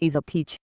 is a peach.